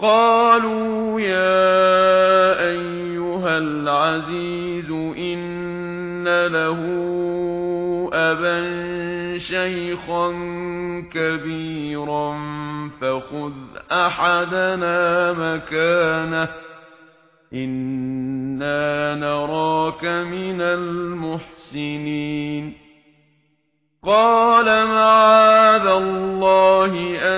قالوا يا أيها العزيز إن له أبا شيخا كبيرا فخذ أحدنا مكانه إنا نراك من المحسنين قال معاذ الله أن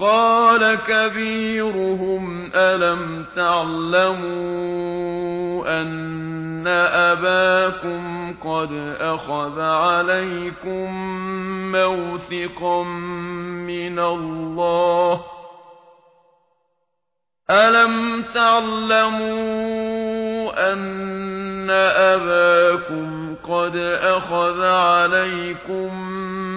قال كبيرهم ألم تعلموا أن أباكم قد أخذ عليكم موثقا من الله؟ ألم تعلموا أن أباكم قد أخذ عليكم موثقا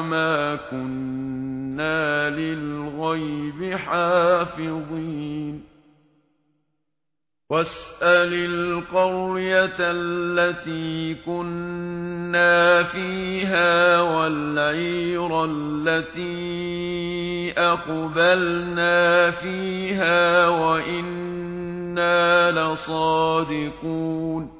وما كنا للغيب حافظين واسأل القرية التي كنا فيها والعير التي أقبلنا فيها وإنا لصادقون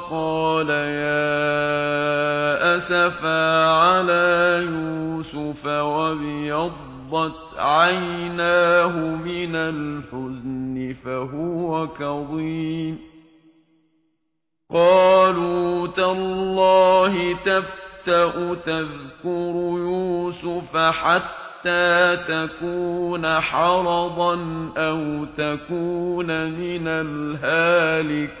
وقال يا أسفا على يوسف وبيضت عيناه من الحزن فهو كظيم. قالوا تالله تفتأ تذكر يوسف حتى حَتَّى تَكُونَ حَرَضًا أَوْ تَكُونَ مِنَ الْهَالِكِينَ.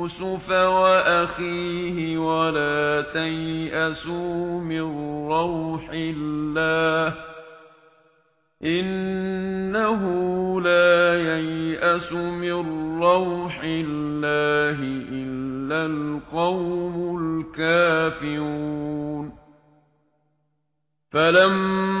يوسف وأخيه ولا تيأسوا من روح الله إنه لا ييأس من روح الله إلا القوم الكافرون فلما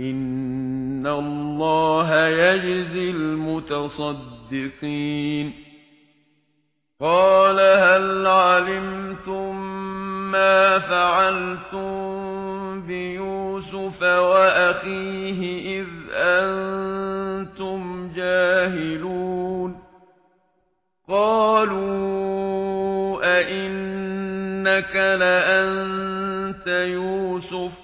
ان الله يجزي المتصدقين قال هل علمتم ما فعلتم بيوسف واخيه اذ أنتم جاهلون قالوا أئنك لأنت يوسف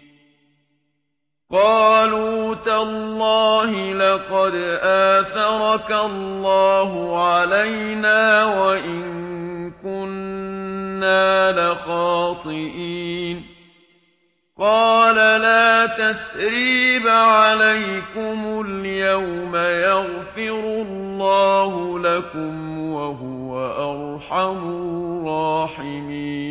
قالوا تالله لقد آثرك الله علينا وإن كنا لخاطئين. قال لا تسريب عليكم اليوم يغفر الله لكم وهو أرحم الراحمين.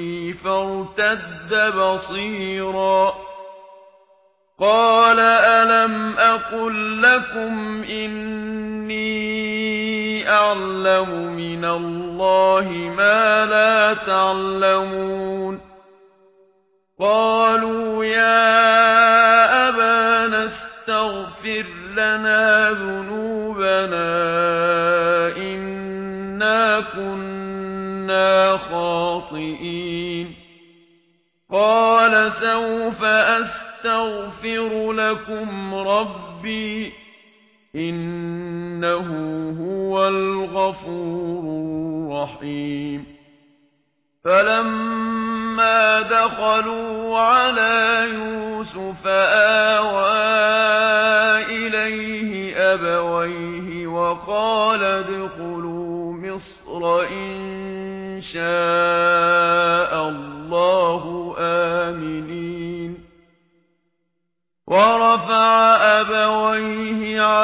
فارتد بصيرا. قال ألم أقل لكم إني أعلم من الله ما لا تعلمون. قالوا يا أبانا استغفر لنا إِنَّهُ هُوَ الْغَفُورُ الرَّحِيمُ. فَلَمَّا دَخَلُوا عَلَى يُوسُفَ آوَى إِلَيْهِ أَبَوَيْهِ وَقَالَ ادْخُلُوا مِصْرَ إِن شَاءَ اللَّهُ آمِنِينَ.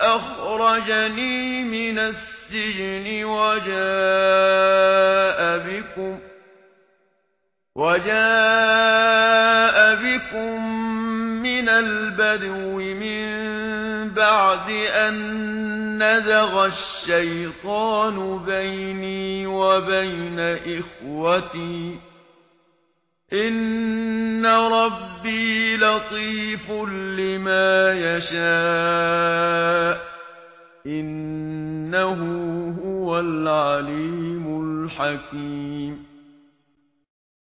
أخرجني من السجن وجاء بكم وجاء بكم من البدو من بعد أن نزغ الشيطان بيني وبين إخوتي ان ربي لطيف لما يشاء انه هو العليم الحكيم